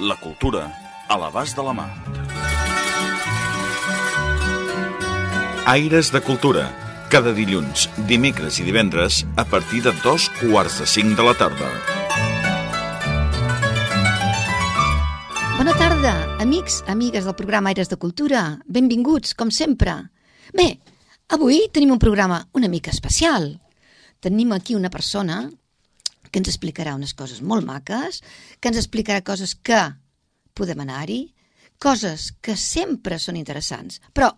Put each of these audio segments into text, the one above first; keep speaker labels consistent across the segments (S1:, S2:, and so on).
S1: La cultura a l'abast de la mà. Aires de Cultura. Cada dilluns, dimecres i divendres a partir de dos quarts de cinc de la tarda.
S2: Bona tarda, amics, amigues del programa Aires de Cultura. Benvinguts, com sempre. Bé, avui tenim un programa una mica especial. Tenim aquí una persona que ens explicarà unes coses molt maques, que ens explicarà coses que podem anar-hi, coses que sempre són interessants. Però,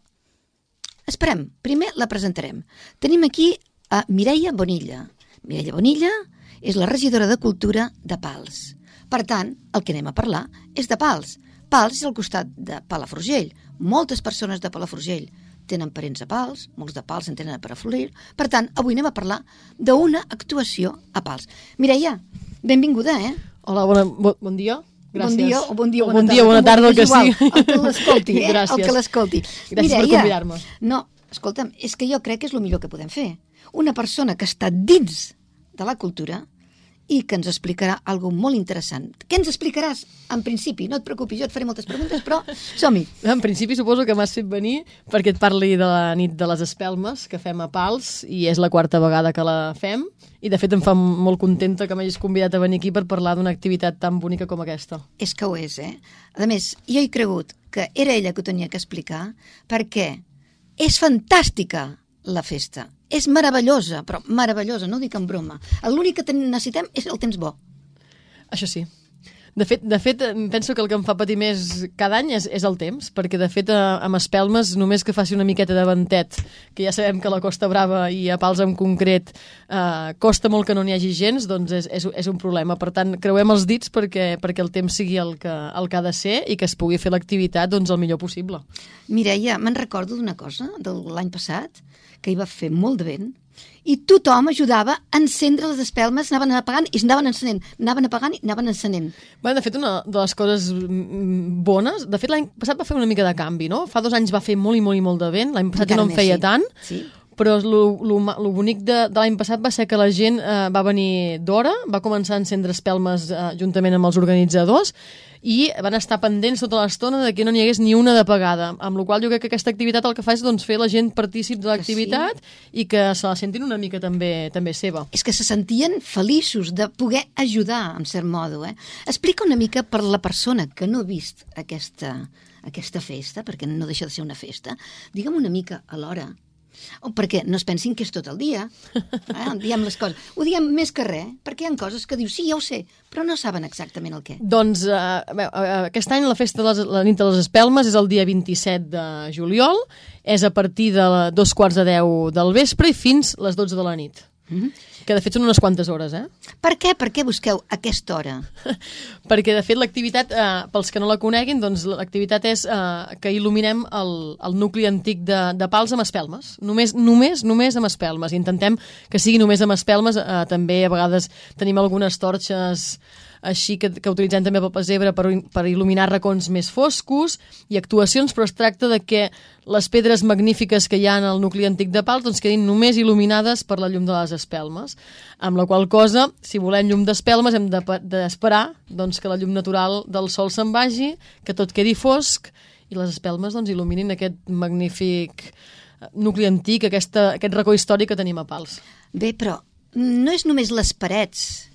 S2: esperem, primer la presentarem. Tenim aquí a Mireia Bonilla. Mireia Bonilla és la regidora de Cultura de Pals. Per tant, el que anem a parlar és de Pals. Pals és al costat de Palafrugell. Moltes persones de Palafrugell tenen parents a Pals, molts de Pals en tenen a Palafrugell. Per tant, avui anem a parlar d'una actuació a Pals. Mireia, benvinguda, eh?
S3: Hola, bona, bon, bon dia. Gràcies.
S2: Bon dia, o bon dia,
S3: O
S2: bona
S3: bon
S2: tarda.
S3: dia, bona
S2: com
S3: tarda, el que
S2: igual.
S3: sigui.
S2: El que l'escolti, eh?
S3: Gràcies.
S2: El que l'escolti.
S3: Gràcies per convidar-me.
S2: No, escolta'm, és que jo crec que és el millor que podem fer. Una persona que està dins de la cultura i que ens explicarà algo molt interessant. Què ens explicaràs? En principi, no et preocupis, jo et faré moltes preguntes, però som-hi.
S3: En principi suposo que m'has fet venir perquè et parli de la nit de les espelmes que fem a Pals i és la quarta vegada que la fem i de fet em fa molt contenta que m'hagis convidat a venir aquí per parlar d'una activitat tan bonica com aquesta.
S2: És que ho és, eh? A més, jo he cregut que era ella que ho tenia que explicar perquè és fantàstica la festa. És meravellosa, però meravellosa, no dic en broma. L'únic que necessitem és el temps bo.
S3: Això sí. De fet, de fet, penso que el que em fa patir més cada any és, és el temps, perquè de fet a- amb espelmes només que faci una miqueta de ventet, que ja sabem que a la Costa Brava i a Pals en concret eh, costa molt que no n'hi hagi gens, doncs és, és, és un problema. Per tant, creuem els dits perquè, perquè el temps sigui el que, el que ha de ser i que es pugui fer l'activitat doncs, el millor possible.
S2: Mireia, me'n recordo d'una cosa de l'any passat, que hi va fer molt de vent, i tothom ajudava a encendre les espelmes, anaven apagant i anaven encenent, anaven apagant i anaven encenent.
S3: Bé, de fet, una de les coses mm, bones... De fet, l'any passat va fer una mica de canvi, no? Fa dos anys va fer molt i molt i molt de vent, l'any passat
S2: Encara
S3: no en feia
S2: sí.
S3: tant,
S2: Sí.
S3: Però lo, lo, ma- lo bonic de, de l'any passat va ser que la gent eh, va venir d'hora, va començar a encendre espelmes eh, juntament amb els organitzadors i van estar pendents tota l'estona de que no n'hi hagués ni una d'apagada, amb la qual jo crec que aquesta activitat el que fa és doncs, fer la gent partícip de l'activitat i que se la sentin una mica també també seva.
S2: és que se sentien feliços de poder ajudar, en cert modo. Eh? Explica una mica per la persona que no ha vist aquesta, aquesta festa, perquè no deixa de ser una festa, digue'm una mica a l'hora, o perquè no es pensin que és tot el dia. Eh? Diem les coses. Ho diem més que res, perquè hi ha coses que dius, sí, ja ho sé, però no saben exactament el què.
S3: Doncs eh, bé, eh, aquest any la festa de les, la nit de les espelmes és el dia 27 de juliol, és a partir de la, dos quarts de deu del vespre i fins les 12 de la nit.
S2: Mm -hmm.
S3: Que de fet són unes quantes hores, eh?
S2: Per què? Per què busqueu aquesta hora?
S3: Perquè de fet l'activitat, eh, pels que no la coneguin, doncs l'activitat és eh, que il·luminem el, el nucli antic de, de Pals amb espelmes. Només, només, només amb espelmes. Intentem que sigui només amb espelmes. Eh, també a vegades tenim algunes torxes així que, que utilitzem també pel pessebre per, per il·luminar racons més foscos i actuacions, però es tracta de que les pedres magnífiques que hi ha en el nucli antic de Pals doncs quedin només il·luminades per la llum de les espelmes, amb la qual cosa, si volem llum d'espelmes, hem de- d'esperar doncs, que la llum natural del sol se'n vagi, que tot quedi fosc i les espelmes doncs, il·luminin aquest magnífic eh, nucli antic, aquesta, aquest racó històric que tenim a Pals.
S2: Bé, però no és només les parets.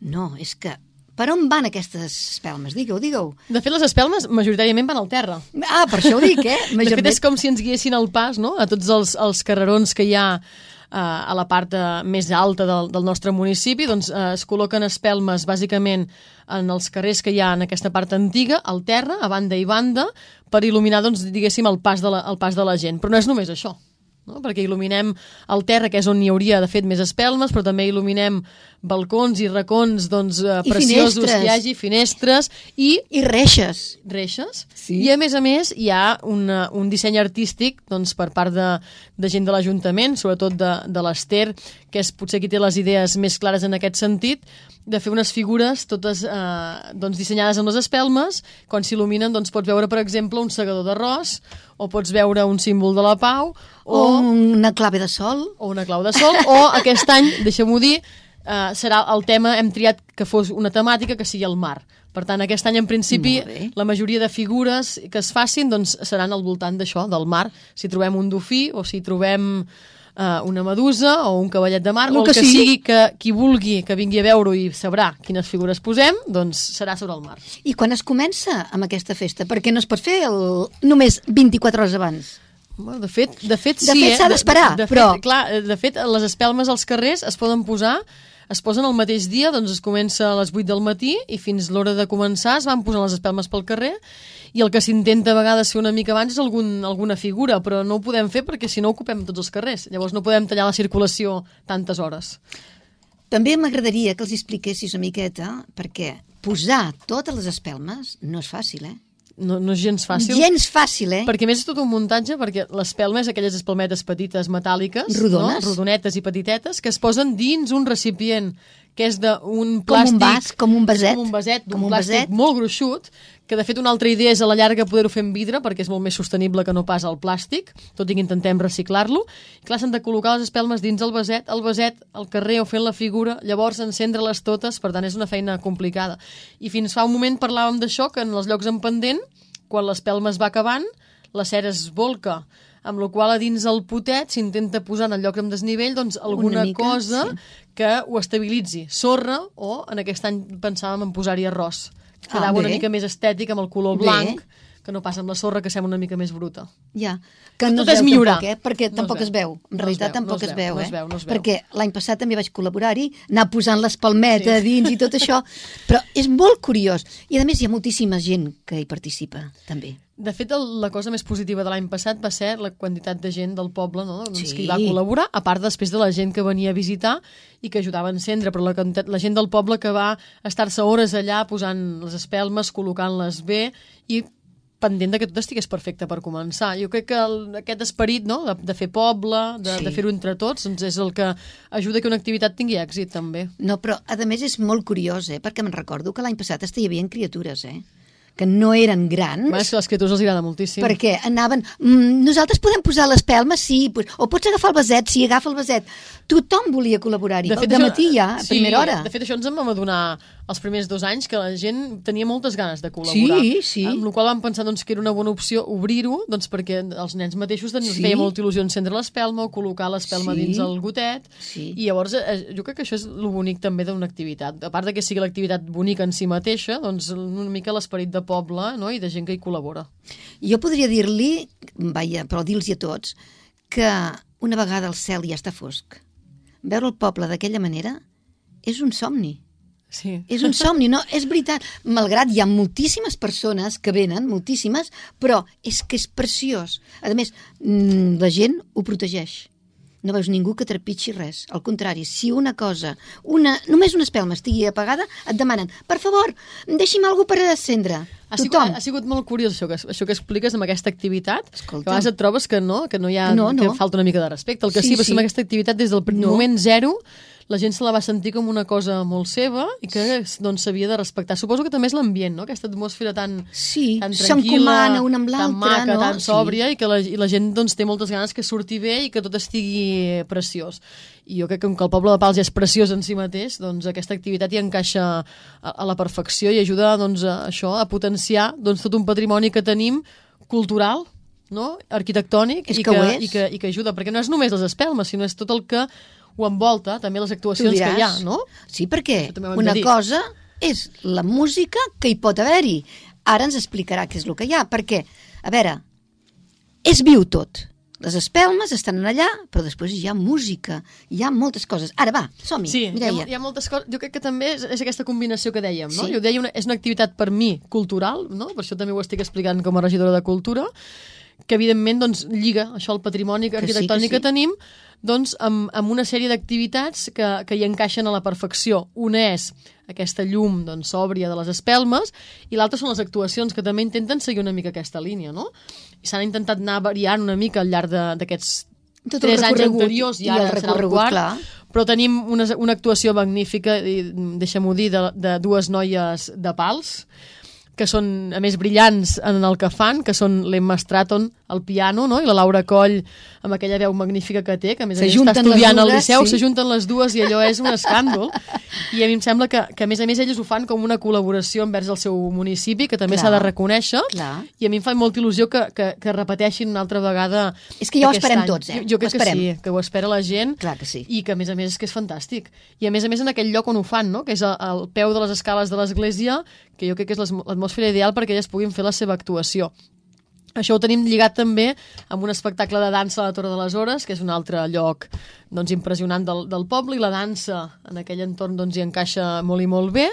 S2: No, és que... Per on van aquestes espelmes? Digue-ho, digue-ho.
S3: De fet, les espelmes majoritàriament van al terra.
S2: Ah, per això ho dic, eh?
S3: De fet, és com si ens guiessin el pas no? a tots els, els carrerons que hi ha eh, a la part eh, més alta del, del nostre municipi, doncs eh, es col·loquen espelmes bàsicament en els carrers que hi ha en aquesta part antiga, al terra, a banda i banda, per il·luminar, doncs, diguéssim, el pas, de la, el pas de la gent. Però no és només això. No? perquè il·luminem el terra, que és on hi hauria, de fet, més espelmes, però també il·luminem balcons i racons doncs, eh,
S2: I
S3: preciosos
S2: finestres.
S3: que hi hagi, finestres, i
S2: I reixes.
S3: reixes.
S2: Sí.
S3: I, a més a més, hi ha una, un disseny artístic doncs, per part de, de gent de l'Ajuntament, sobretot de, de l'Ester, que és potser qui té les idees més clares en aquest sentit, de fer unes figures totes eh, doncs, dissenyades amb les espelmes. Quan s'il·luminen doncs, pots veure, per exemple, un segador d'arròs, o pots veure un símbol de la pau,
S2: O
S3: o,
S2: una clave de sol.
S3: o una clau de sol, o aquest any, deixem-ho dir, eh, serà el tema, hem triat que fos una temàtica que sigui el mar. Per tant, aquest any, en principi, la majoria de figures que es facin doncs, seran al voltant d'això, del mar. Si trobem un dofí o si trobem eh, una medusa o un cavallet de mar,
S2: El
S3: o el
S2: que
S3: que,
S2: sigui.
S3: sigui que qui vulgui que vingui a veure-ho i sabrà quines figures posem, doncs serà sobre el mar.
S2: I quan es comença amb aquesta festa? Perquè no es pot fer el... només 24 hores abans.
S3: Bueno, de fet, de fet,
S2: De
S3: sí,
S2: fet,
S3: eh?
S2: s'ha d'esperar,
S3: de, de
S2: però-
S3: Fet, clar, eh, de fet, les espelmes als carrers es poden posar es posen el mateix dia, doncs es comença a les 8 del matí i fins l'hora de començar es van posant les espelmes pel carrer i el que s'intenta a vegades fer una mica abans és algun, alguna figura, però no ho podem fer perquè si no ocupem tots els carrers. Llavors no podem tallar la circulació tantes hores.
S2: També m'agradaria que els expliquessis una miqueta, perquè posar totes les espelmes no és fàcil, eh?
S3: No, no és gens fàcil.
S2: Gens fàcil, eh?
S3: Perquè més és tot un muntatge, perquè l'espelma és aquelles espelmetes petites metàl·liques,
S2: Rodones.
S3: no? rodonetes i petitetes, que es posen dins un recipient que és d'un
S2: Com un
S3: plàstic...
S2: vas, com un vaset.
S3: Com un vaset, d'un
S2: un
S3: plàstic
S2: vaset.
S3: molt gruixut, que de fet una altra idea és a la llarga poder-ho fer en vidre, perquè és molt més sostenible que no pas el plàstic, tot i que intentem reciclar-lo. I clar, s'han de col·locar les espelmes dins el vaset, el vaset al carrer o fent la figura, llavors encendre-les totes, per tant és una feina complicada. I fins fa un moment parlàvem d'això, que en els llocs en pendent, quan l'espelma es va acabant, la cera es volca, amb la qual a dins el potet s'intenta posar en el lloc amb desnivell doncs, alguna
S2: mica,
S3: cosa
S2: sí.
S3: que ho estabilitzi. Sorra o, en aquest any pensàvem en posar-hi arròs.
S2: Ah,
S3: Quedava una
S2: bé.
S3: mica més estètic amb el color
S2: Bé.
S3: blanc, que no passa amb la sorra, que sembla una mica més bruta.
S2: Ja, que no
S3: Tot
S2: es
S3: és
S2: veu
S3: millorar.
S2: tampoc, eh? perquè
S3: No es
S2: tampoc
S3: veu.
S2: es veu. En
S3: No
S2: realitat
S3: veu,
S2: tampoc
S3: no es
S2: es
S3: veu,
S2: veu,
S3: no
S2: eh?
S3: es veu, no es veu.
S2: Perquè l'any passat també vaig col·laborar-hi, anar posant l'espalmeta sí. dins i tot això, però és molt curiós. I a més hi ha moltíssima gent que hi participa, també.
S3: De fet, el, la cosa més positiva de l'any passat va ser la quantitat de gent del poble no? doncs,
S2: Sí.
S3: que hi va col·laborar, a part després de la gent que venia a visitar i que ajudava a encendre, però la, quantitat, la gent del poble que va estar-se hores allà posant les espelmes, col·locant-les bé i pendent de que tot estigués perfecte per començar. Jo crec que el, aquest esperit no? de, de fer poble, de,
S2: Sí.
S3: de fer-ho entre tots, doncs és el que ajuda que una activitat tingui èxit, també.
S2: No, però a més és molt curiós, eh? perquè me'n recordo que l'any passat hi havia criatures, eh? Que no eren grans,
S3: Bueno, és que a les criatures els agrada moltíssim.
S2: perquè anaven... Mm, nosaltres podem posar l'espelma? Sí. Pues, o pots agafar el vaset? Sí, agafa el vaset. Tothom volia col·laborar-hi. De, de matí ja, a primera hora.
S3: De fet, això ens en vam adonar els primers dos anys, que la gent tenia moltes ganes de col·laborar.
S2: Sí, sí.
S3: Amb la qual vam pensar doncs, que era una bona opció obrir-ho, doncs, perquè els nens mateixos doncs,
S2: Sí.
S3: feia molta il·lusió encendre l'espelma o col·locar l'espelma
S2: Sí.
S3: dins el gotet.
S2: Sí.
S3: I llavors eh, jo crec que això és el bonic també d'una activitat. A part de que sigui l'activitat bonica en si mateixa, doncs una mica l'esperit de poble no? i de gent que hi col·labora.
S2: Jo podria dir-li, vaja, però dir-los a tots, que una vegada el cel ja està fosc, veure el poble d'aquella manera és un somni.
S3: Sí.
S2: És un somni, no? És veritat. Malgrat hi ha moltíssimes persones que venen, moltíssimes, però és que és preciós. A més, mm, la gent ho protegeix. No veus ningú que trepitgi res. Al contrari, si una cosa, una, només una espelma estigui apagada, et demanen, per favor, deixi'm alguna per encendre.
S3: Ha sigut,
S2: Tothom.
S3: ha sigut molt curiós això que, això que expliques amb aquesta activitat,
S2: Escolta.
S3: que a vegades et trobes que no, que no hi ha,
S2: No, no.
S3: que falta una mica de respecte. El que
S2: Sí,
S3: sí, va
S2: sí.
S3: ser amb aquesta activitat des del
S2: No.
S3: moment zero, la gent se la va sentir com una cosa molt seva i que doncs s'havia de respectar. Suposo que també és l'ambient, no? Aquesta atmosfera tan,
S2: Sí,
S3: tan tranquil·la,
S2: una amb
S3: tan maca,
S2: no?
S3: tan
S2: Sí.
S3: sòbria i que la, i la gent doncs, té moltes ganes que surti bé i que tot estigui preciós. I jo crec que com que el poble de Pals ja és preciós en si mateix, doncs aquesta activitat hi encaixa a, a la perfecció i ajuda doncs, a això a potenciar doncs, tot un patrimoni que tenim cultural, no? arquitectònic
S2: És
S3: i,
S2: que
S3: que, i, que, i que ajuda, perquè no és només les espelmes, sinó és tot el que ho envolta, també les
S2: Tu
S3: actuacions que hi ha, no?
S2: Sí, perquè una cosa és la música que hi pot haver-hi. Ara ens explicarà què és el que hi ha, perquè, a veure, és viu tot. Les espelmes estan allà, però després hi ha música, hi ha moltes coses. Ara va, som-hi,
S3: Sí, hi ha,
S2: Mireia.
S3: hi ha moltes coses. Jo crec que també és, és aquesta combinació que dèiem, no?
S2: Sí.
S3: Jo deia, una, és una activitat per mi cultural, no? Per això també ho estic explicant com a regidora de cultura, que evidentment doncs, lliga això al patrimoni
S2: Que sí,
S3: arquitectònic
S2: que
S3: que,
S2: sí.
S3: tenim doncs, amb, amb una sèrie d'activitats que, que hi encaixen a la perfecció. Una és aquesta llum doncs, sòbria de les espelmes i l'altra són les actuacions que també intenten seguir una mica aquesta línia, no? I s'han intentat anar variant una mica al llarg d'aquests
S2: Tot
S3: tres anys anteriors i
S2: i
S3: ara
S2: el
S3: serà el
S2: recorregut,
S3: quart,
S2: clar.
S3: però tenim una, una actuació magnífica, i deixa'm-ho dir, de, de dues noies de pals, que són, a més, brillants en el que fan, que són l'Emma Stratton al piano, no? i la Laura Coll amb aquella veu magnífica que té, que a més a més està estudiant al Liceu,
S2: sí.
S3: s'ajunten les dues i allò és un escàndol. I a mi em sembla que, que a més a més elles ho fan com una col·laboració envers el seu municipi, que també s'ha de reconèixer,
S2: Clar.
S3: i a mi em fa molta il·lusió que, que, que repeteixin una altra vegada
S2: És que ja ho esperem
S3: any.
S2: tots, eh?
S3: Jo, jo crec
S2: esperem.
S3: que sí, que ho espera la gent
S2: Clar que sí.
S3: i que a més a més és que és fantàstic. I a més a més en aquell lloc on ho fan, no? que és al, peu de les escales de l'església, que jo crec que és l'atmo- l'atmosfera ideal perquè elles puguin fer la seva actuació. Això ho tenim lligat també amb un espectacle de dansa a la Torre de les Hores, que és un altre lloc doncs, impressionant del, del poble, i la dansa en aquell entorn doncs, hi encaixa molt i molt bé.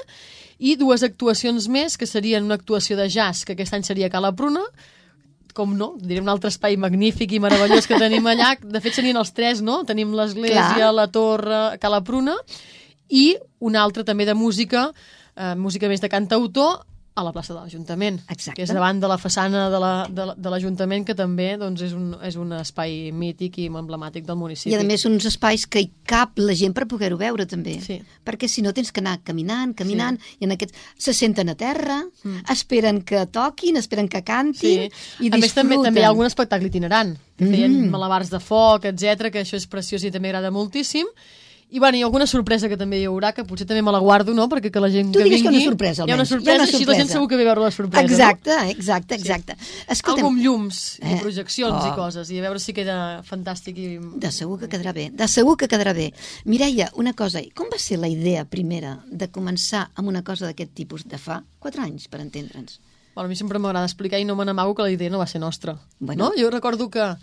S3: I dues actuacions més, que serien una actuació de jazz, que aquest any seria a Cala Pruna, com no, diré un altre espai magnífic i meravellós que tenim allà. De fet, serien els tres, no? Tenim l'església, la torre, Cala Pruna, i un altre també de música, eh, música més de cantautor, a la plaça de l'Ajuntament, que és davant de la façana de la- de la- l'Ajuntament, que també doncs, és, un, és un espai mític i emblemàtic del municipi.
S2: I a més uns espais que hi cap la gent per poder-ho veure també.
S3: Sí.
S2: Perquè si no tens que anar caminant, caminant, i en aquest se senten a terra, esperen que toquin, esperen que cantin
S3: Sí.
S2: i
S3: a més, també,
S2: disfruten.
S3: també hi ha algun espectacle itinerant. Que feien
S2: Mm.
S3: malabars de foc, etc que això és preciós i també agrada moltíssim. I, bueno, ha alguna sorpresa que també hi haurà, que potser també me la guardo, no?, perquè que la gent
S2: Tu
S3: que
S2: digues que
S3: vingui...
S2: una sorpresa,
S3: Hi ha una
S2: almenys. Hi ha
S3: sorpresa,
S2: una
S3: així la gent
S2: sorpresa.
S3: segur que ve a veure la sorpresa,
S2: Exacte, exacte, exacte.
S3: no?
S2: Escolta'm,
S3: Algo amb llums i
S2: Eh,
S3: projeccions i
S2: oh.
S3: coses, i a veure si queda fantàstic i...
S2: de segur que quedarà bé, de segur que quedarà bé. Mireia, una cosa, com va ser la idea primera de començar amb una cosa d'aquest tipus de fa quatre anys, per entendre'ns?
S3: Bueno, a mi sempre m'agrada explicar i no me n'amago que la idea no va ser nostra.
S2: Bueno.
S3: No? Jo recordo que,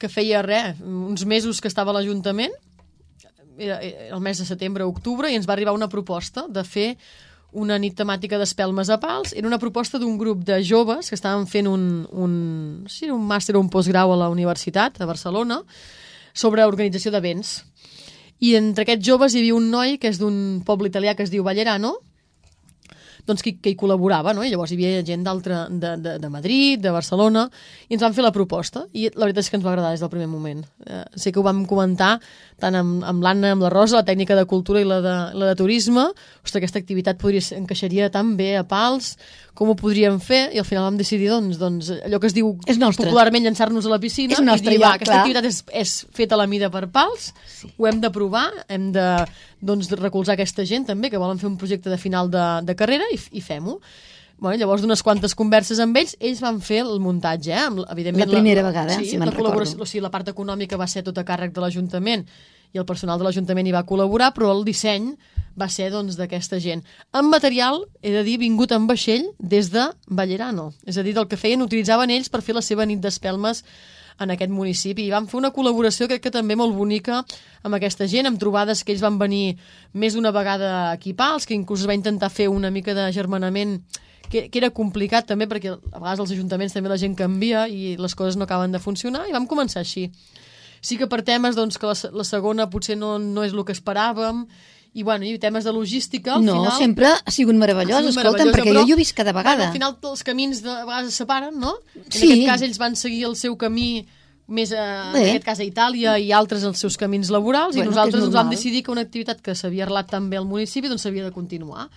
S3: que feia res, uns mesos que estava a l'Ajuntament, era, el mes de setembre o octubre, i ens va arribar una proposta de fer una nit temàtica d'espelmes a pals. Era una proposta d'un grup de joves que estaven fent un, un, era un màster o un postgrau a la universitat, a Barcelona, sobre organització d'events. I entre aquests joves hi havia un noi que és d'un poble italià que es diu Ballerano, doncs, que, que hi col·laborava, no? I llavors hi havia gent d'altre, de, de, de Madrid, de Barcelona, i ens van fer la proposta, i la veritat és que ens va agradar des del primer moment. Eh, sé que ho vam comentar tant amb, amb l'Anna, amb la Rosa, la tècnica de cultura i la de, la de turisme, ostres, aquesta activitat podria encaixaria tan bé a Pals, com ho podríem fer, i al final vam decidir, doncs, doncs allò que es diu
S2: És nostre.
S3: popularment llançar-nos a la piscina,
S2: És nostre,
S3: i dir,
S2: ja,
S3: va, aquesta
S2: clar.
S3: activitat és, és feta a la mida per Pals, sí. ho hem de provar, hem de, doncs, recolzar aquesta gent també, que volen fer un projecte de final de, de carrera, i, i fem-ho. Bueno, llavors, d'unes quantes converses amb ells, ells van fer el muntatge, eh? amb, evidentment...
S2: La primera vegada,
S3: sí,
S2: si me'n
S3: la
S2: recordo.
S3: O sigui, la part econòmica va ser tot a càrrec de l'Ajuntament i el personal de l'Ajuntament hi va col·laborar, però el disseny va ser doncs d'aquesta gent. En material, he de dir, vingut en vaixell des de Ballerano. És a dir, del que feien, utilitzaven ells per fer la seva nit d'espelmes en aquest municipi. I vam fer una col·laboració, crec que també molt bonica, amb aquesta gent, amb trobades que ells van venir més d'una vegada aquí Pals, que inclús es va intentar fer una mica de germanament que, que era complicat també perquè a vegades als ajuntaments també la gent canvia i les coses no acaben de funcionar i vam començar així. Sí que per temes doncs, que la, la segona potser no, no és el que esperàvem i, bueno, i temes de logística al
S2: no,
S3: final...
S2: sempre ha sigut meravellós,
S3: Ha sigut
S2: escolta'm, perquè
S3: però,
S2: jo he vist cada vegada.
S3: Bueno, al final els camins de, a vegades es separen, no? En
S2: Sí.
S3: aquest cas ells van seguir el seu camí més, a, en
S2: Bé.
S3: aquest cas a Itàlia i altres els seus camins laborals
S2: Bueno,
S3: i nosaltres
S2: que és
S3: doncs, vam decidir que una activitat que s'havia arrelat tan bé al municipi doncs s'havia de continuar.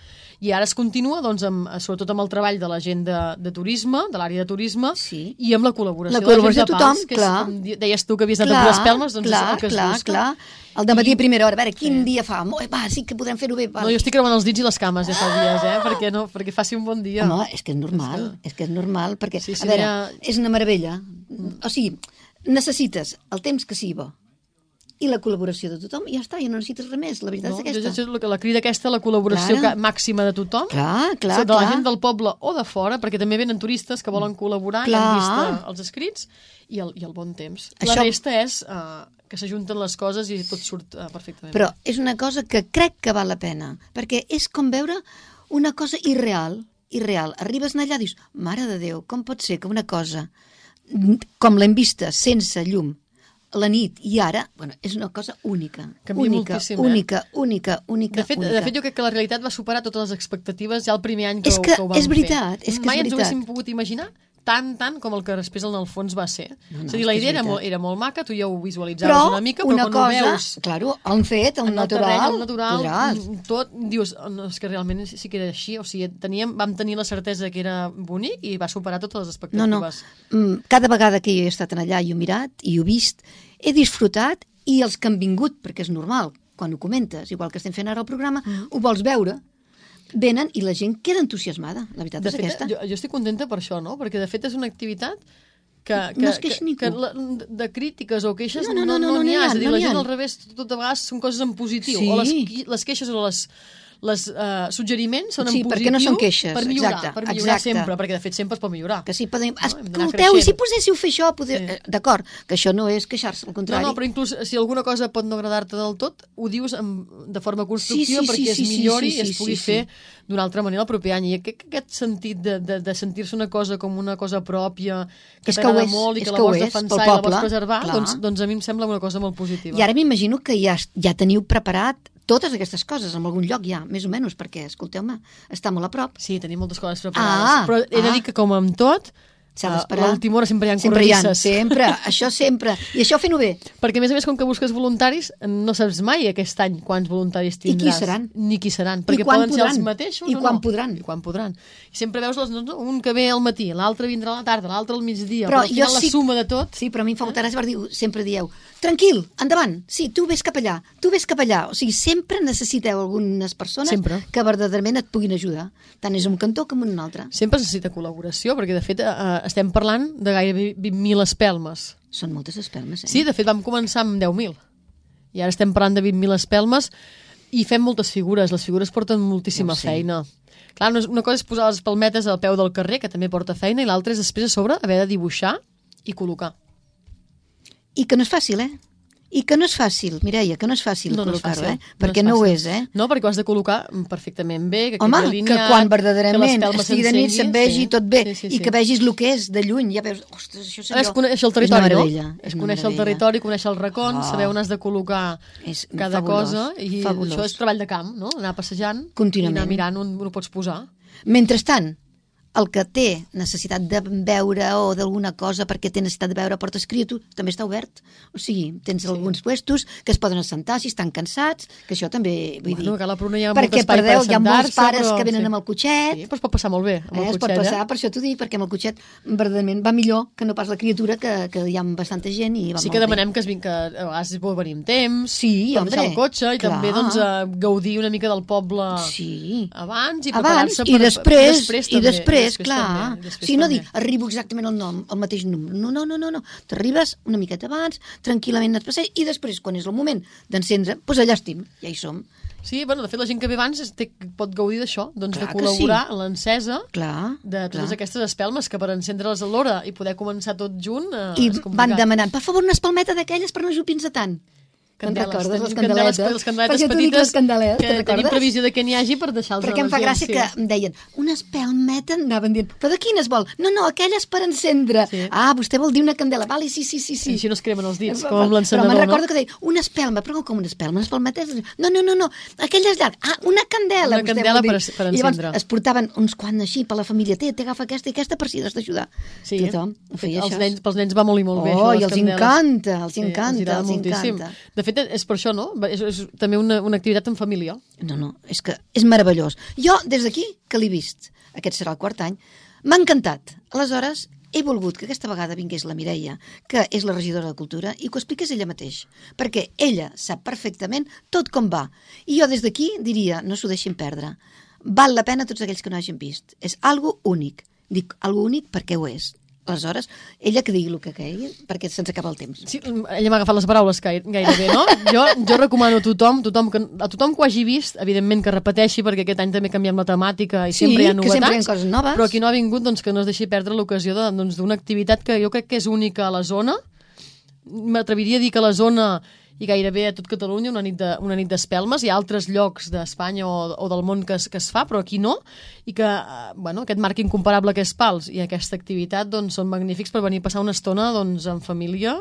S3: I ara es continua, doncs, amb, sobretot amb el treball de la gent de, de turisme, de l'àrea de turisme,
S2: Sí.
S3: i amb la col·laboració,
S2: La col·laboració
S3: de
S2: de
S3: de Pals,
S2: tothom,
S3: que és,
S2: clar.
S3: di- deies tu que havies anat a dues pelmes, doncs
S2: clar,
S3: és el que es
S2: clar,
S3: busca.
S2: clar. El de matí
S3: I-
S2: a primera hora, a veure, quin dia fa? Molt, va, sí que podrem fer-ho bé. Va.
S3: No, jo estic creuant els dits i les cames ja fa dies, eh? Perquè, no, perquè faci un bon dia.
S2: Home, és que és normal, és que és normal, perquè,
S3: Sí, sí,
S2: a veure,
S3: ha-
S2: és una meravella. O sigui, necessites el temps que s'hi va i la col·laboració de tothom i ja està, ja no necessites res més, la veritat
S3: No,
S2: és aquesta.
S3: jo, jo, la crida aquesta, la col·laboració
S2: Clar.
S3: màxima de tothom,
S2: Clar, clar,
S3: de la
S2: clar.
S3: gent del poble o de fora, perquè també venen turistes que volen col·laborar i
S2: Clar.
S3: han vist eh, els escrits i el, i el bon temps. La
S2: Això-
S3: resta és eh, que s'ajunten les coses i tot surt eh, perfectament.
S2: Però és una cosa que crec que val la pena, perquè és com veure una cosa irreal, irreal. Arribes allà i dius, mare de Déu, com pot ser que una cosa com l'hem vista, sense llum, la nit i ara, bueno, és una cosa única.
S3: Canvia
S2: única,
S3: moltíssim, eh?
S2: única, única, única,
S3: De fet,
S2: única.
S3: de fet, jo crec que la realitat va superar totes les expectatives ja el primer any que,
S2: És
S3: ho,
S2: que
S3: ho vam
S2: és veritat,
S3: fer.
S2: és que és
S3: Mai ens ho
S2: veritat.
S3: haguéssim pogut imaginar tant, tant com el que després en el fons va ser.
S2: No, no,
S3: és a dir, la idea era molt, era molt maca, tu ja ho visualitzaves
S2: però
S3: una mica, però
S2: una
S3: quan
S2: cosa,
S3: ho veus
S2: claro, han fet, el natural,
S3: terreny, el natural,
S2: podràs.
S3: mm, tot, dius, oh, no, és que realment sí que era així, o sigui, teníem, vam tenir la certesa que era bonic i va superar totes les
S2: No, no.
S3: expectatives.
S2: Mm, Cada vegada que he estat en allà i ho he mirat i ho he vist, he disfrutat i els que han vingut, perquè és normal, quan ho comentes, igual que estem fent ara el programa,
S3: Mm.
S2: ho vols veure, venen i la gent queda entusiasmada. La veritat
S3: De
S2: és
S3: fet,
S2: aquesta.
S3: jo, jo estic contenta per això, no? Perquè, de fet, és una activitat que, que,
S2: No es queixa
S3: que,
S2: ningú.
S3: que la, de crítiques o queixes
S2: No, no, no, no, no
S3: n'hi
S2: n'hi
S3: ha. És a dir,
S2: no
S3: la
S2: n'hi
S3: gent al revés, tot a vegades són coses en positiu.
S2: Sí.
S3: O les, les queixes o les, les uh, suggeriments són
S2: Sí,
S3: en
S2: perquè
S3: positiu.
S2: no són queixes,
S3: Per millorar,
S2: exacte,
S3: per millorar
S2: exacte.
S3: sempre, perquè de fet sempre es pot millorar.
S2: Que sí, podem...
S3: No,
S2: Escolteu, i si poséssiu fer això, poder...
S3: Sí.
S2: Eh, d'acord, que això no és queixar-se, al
S3: No,
S2: contrari.
S3: no, però inclús si alguna cosa pot no agradar-te del tot, ho dius amb, de forma constructiva
S2: sí, sí,
S3: perquè es
S2: sí, sí,
S3: millori
S2: sí,
S3: i es
S2: sí,
S3: pugui
S2: sí,
S3: fer d'una altra manera el proper any. I aquest, aquest sentit de, de, de sentir-se una cosa com una cosa pròpia, que t'agrada molt i que la
S2: que ho
S3: vols
S2: és,
S3: defensar i la vols preservar,
S2: clar.
S3: doncs, doncs a mi em sembla una cosa molt positiva.
S2: I ara m'imagino que ja, ja teniu preparat totes aquestes coses en algun lloc ja, més o menys, perquè, escolteu-me, està molt a prop.
S3: Sí, tenim moltes coses preparades.
S2: Ah,
S3: però he de
S2: ah.
S3: dir que, com amb tot,
S2: S'ha
S3: a
S2: d'esperar.
S3: l'última hora sempre hi ha
S2: Sempre hi ha,
S3: corredisses.
S2: sempre, això sempre. I això fent-ho bé.
S3: Perquè, a més a més, com que busques voluntaris, no saps mai aquest any quants voluntaris
S2: I qui
S3: tindràs.
S2: seran?
S3: Ni qui seran. Perquè
S2: quan
S3: poden ser
S2: podran?
S3: els mateixos
S2: I
S3: o
S2: quan
S3: no.
S2: podran?
S3: I quan podran. I sempre veus les, no, un que ve al matí, l'altre vindrà a la tarda, l'altre al migdia,
S2: Però
S3: però, al final
S2: jo
S3: la
S2: sí-
S3: suma de tot...
S2: Sí, però a mi em fa molta gràcia perquè diu, sempre dieu, tranquil, endavant, sí, tu ves cap allà, tu ves cap allà. O sigui, sempre necessiteu algunes persones
S3: Sempre.
S2: que verdaderament et puguin ajudar. Tant és un cantó com un altre.
S3: Sempre es necessita col·laboració, perquè, de fet, eh, estem parlant de gairebé 20.000 espelmes.
S2: Són moltes espelmes, eh?
S3: Sí, de fet, vam començar amb 10.000. I ara estem parlant de 20.000 espelmes i fem moltes figures. Les figures porten moltíssima
S2: Ja
S3: feina. Clar, una cosa és posar les palmetes al peu del carrer, que també porta feina, i l'altra és després a sobre haver de dibuixar i col·locar.
S2: I que no és fàcil, eh? I que no és fàcil, Mireia, que no és fàcil
S3: No, no és
S2: col·locar-ho, eh? Perquè no, ho
S3: fàcil.
S2: és, eh?
S3: No, perquè ho has de col·locar perfectament bé, que
S2: Home,
S3: quedi
S2: que quan
S3: que
S2: verdaderament
S3: l'espelma
S2: estigui de nit se'n vegi
S3: sí.
S2: tot bé
S3: Sí, sí,
S2: i
S3: sí.
S2: que vegis el que és de lluny, ja veus, ostres, això és
S3: Es
S2: allò...
S3: coneix el
S2: És
S3: territori,
S2: meravella,
S3: no?
S2: és una
S3: coneix el territori, conèixer els racons,
S2: Oh.
S3: saber on has de col·locar
S2: És
S3: cada
S2: fabulós,
S3: cosa, i
S2: fabulós.
S3: això és treball de camp, no? Anar passejant
S2: Contínuament.
S3: i anar mirant on ho pots posar.
S2: Mentrestant, el que té necessitat de veure o d'alguna cosa perquè té necessitat de veure porta escrito, també està obert. O sigui, tens sí. alguns puestos que es poden assentar si estan cansats, que això també, vull
S3: Bueno,
S2: dir...
S3: que a la Pruna hi ha molt
S2: perquè,
S3: espai per
S2: perdeu, hi ha molts pares
S3: però-
S2: que venen
S3: sí.
S2: amb el cotxet,
S3: Sí, però es pot passar molt bé amb el
S2: eh, es pot
S3: cotxet,
S2: passar,
S3: eh?
S2: per això t'ho dic, perquè amb el cotxet verdaderament va millor que no pas la criatura, que, que hi ha bastanta gent i va
S3: Sí
S2: molt
S3: que
S2: bé.
S3: demanem que, es vin, que a vegades vol venir amb temps,
S2: Sí,
S3: per deixar el cotxe i
S2: clar.
S3: també doncs, a gaudir una mica del poble
S2: Sí.
S3: abans i preparar-se
S2: i després,
S3: després
S2: i
S3: també,
S2: després,
S3: després
S2: clar.
S3: també, després
S2: o sigui, no dir, arribo exactament al nom, al mateix número. No, no, no, no, no. T'arribes una miqueta abans, tranquil·lament et passeig, i després, quan és el moment d'encendre, doncs allà estim, ja hi som.
S3: Sí, bueno, de fet la gent que ve abans té, pot gaudir d'això, doncs
S2: Clar
S3: de col·laborar
S2: sí.
S3: en l'encesa de totes
S2: clar.
S3: aquestes espelmes que per encendre-les a l'hora i poder començar tot junt eh,
S2: I van demanant, per favor, una espalmeta d'aquelles per no ajupir-nos tant. Te'n
S3: Candeles,
S2: recordes,
S3: tenim
S2: les candeletes?
S3: les candeletes
S2: Per
S3: petites
S2: les candeletes,
S3: que
S2: te'n
S3: tenim
S2: recordes?
S3: previsió de que n'hi hagi per deixar-los
S2: Perquè em fa gràcia
S3: gent,
S2: que em deien, una espelmeta, anaven dient, però de quines vol? No, no, aquelles per encendre.
S3: Sí.
S2: Ah, vostè vol dir una candela, vale, sí, sí, sí.
S3: Sí.
S2: sí.
S3: Així no es cremen els dits,
S2: Però-
S3: com amb
S2: Però me'n
S3: no?
S2: recordo que deia, una espelma, però com una espelma? Una espelmeta? No, no, no, no, aquella és llarga. Ah, una candela,
S3: Una
S2: vostè
S3: candela
S2: vol dir.
S3: per- per
S2: I llavors
S3: encendre.
S2: es portaven uns quants així per la família. Té, t'agafa aquesta i aquesta per si has d'ajudar.
S3: Sí.
S2: Tothom ho feia
S3: els
S2: això.
S3: nens, pels nens va molt i molt bé,
S2: Oh,
S3: això de
S2: i els encanta, els
S3: Sí,
S2: encanta, els encanta.
S3: De fet, és per això, no? És, és també una, una activitat en família.
S2: No, no, és que és meravellós. Jo, des d'aquí, que l'he vist, aquest serà el quart any, m'ha encantat. Aleshores, he volgut que aquesta vegada vingués la Mireia, que és la regidora de Cultura, i que ho expliqués ella mateix, perquè ella sap perfectament tot com va. I jo des d'aquí diria, no s'ho deixin perdre. Val la pena tots aquells que no hagin vist. És algo únic. Dic algo únic perquè ho és. Aleshores, ella que digui el que caigui, perquè se'ns acaba el temps.
S3: Sí, ella m'ha agafat les paraules gai- gairebé, no? Jo, jo recomano a tothom, tothom que, a tothom que ho hagi vist, evidentment que repeteixi, perquè aquest any també canviem la temàtica i
S2: Sí,
S3: sempre hi ha
S2: que sempre hi ha
S3: novetats.
S2: coses noves.
S3: Però qui no ha vingut, doncs que no es deixi perdre l'ocasió doncs, d'una doncs, activitat que jo crec que és única a la zona. M'atreviria a dir que la zona i gairebé a tot Catalunya una nit de- una nit d'espelmes. Hi ha altres llocs d'Espanya o, o del món que es, que es fa, però aquí no, i que eh, bueno, aquest marc incomparable que és Pals i aquesta activitat doncs, són magnífics per venir a passar una estona doncs, en família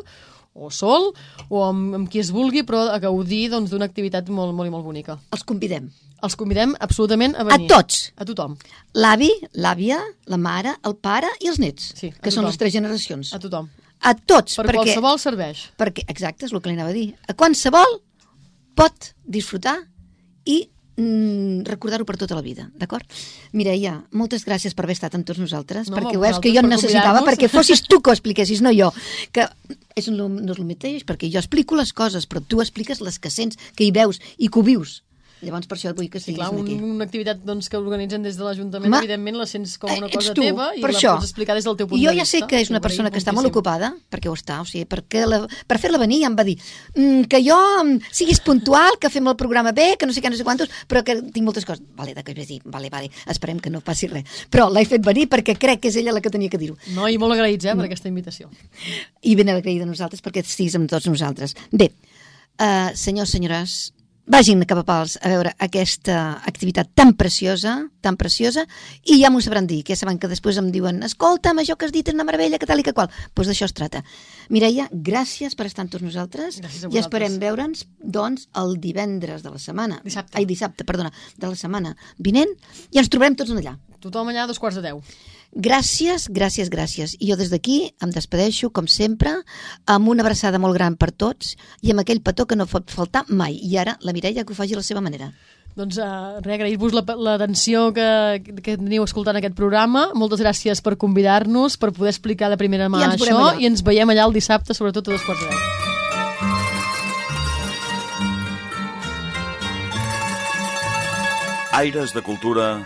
S3: o sol, o amb, amb qui es vulgui, però a gaudir doncs, d'una activitat molt, molt i molt bonica.
S2: Els convidem.
S3: Els convidem absolutament a
S2: A
S3: venir.
S2: tots.
S3: A tothom.
S2: L'avi, l'àvia, la mare, el pare i els nets,
S3: Sí, a
S2: que són
S3: tothom.
S2: les tres generacions.
S3: A tothom.
S2: A tots,
S3: Per
S2: perquè,
S3: qualsevol serveix.
S2: perquè... Exacte, és el que li anava a dir. A qualsevol pot disfrutar i mm, recordar-ho per tota la vida, d'acord? Mireia, moltes gràcies per haver estat amb tots nosaltres,
S3: No,
S2: perquè
S3: a
S2: veus que jo
S3: per
S2: necessitava, perquè fossis tu que ho expliquessis, no jo. Que és un, no és el mateix, perquè jo explico les coses, però tu expliques les que sents, que hi veus i que ho vius. Llavors, per això vull que
S3: Sí,
S2: estiguis
S3: clar, un,
S2: aquí.
S3: una activitat doncs, que organitzen des de l'Ajuntament,
S2: Home,
S3: evidentment la sents com
S2: Eh,
S3: una cosa
S2: tu,
S3: teva i la
S2: això.
S3: pots explicar des del teu punt
S2: jo
S3: de
S2: ja
S3: vista.
S2: sé que és una persona que està molt
S3: moltíssim.
S2: ocupada, perquè ho està, o sigui, perquè la, per fer-la venir ja em va dir mm, que jo mm, siguis puntual, que fem el programa bé, que no sé què, no sé quantos, però que tinc moltes coses. Vale, de que vaig dir, vale, vale, esperem que no passi res. Però l'he fet venir perquè crec que és ella la que tenia que dir-ho.
S3: No, i molt agraïts eh, per aquesta invitació.
S2: I ben agraïda a nosaltres perquè estiguis amb tots nosaltres. Bé, uh, senyors, senyores, vagin cap a Pals a veure aquesta activitat tan preciosa, tan preciosa, i ja m'ho sabran dir, que ja saben que després em diuen escolta'm, això que has dit és una meravella, que tal i que qual. Doncs pues d'això es trata. Mireia, gràcies per estar amb tots nosaltres i esperem veure'ns, doncs, el divendres de la setmana.
S3: Dissabte.
S2: Ai, dissabte, perdona, de la setmana vinent, i ens trobarem tots allà.
S3: Tothom allà a dos quarts de deu.
S2: Gràcies, gràcies, gràcies. I jo des d'aquí em despedeixo, com sempre, amb una abraçada molt gran per tots i amb aquell petó que no pot faltar mai. I ara la Mireia que ho faci a la seva manera.
S3: Doncs uh, res, agrair-vos la- l'atenció que, que teniu escoltant aquest programa. Moltes gràcies per convidar-nos, per poder explicar de primera mà
S2: I
S3: això,
S2: allà.
S3: i ens veiem allà el dissabte, sobretot a dos quarts de deu.
S1: Aires de Cultura